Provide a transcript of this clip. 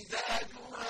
مزاجها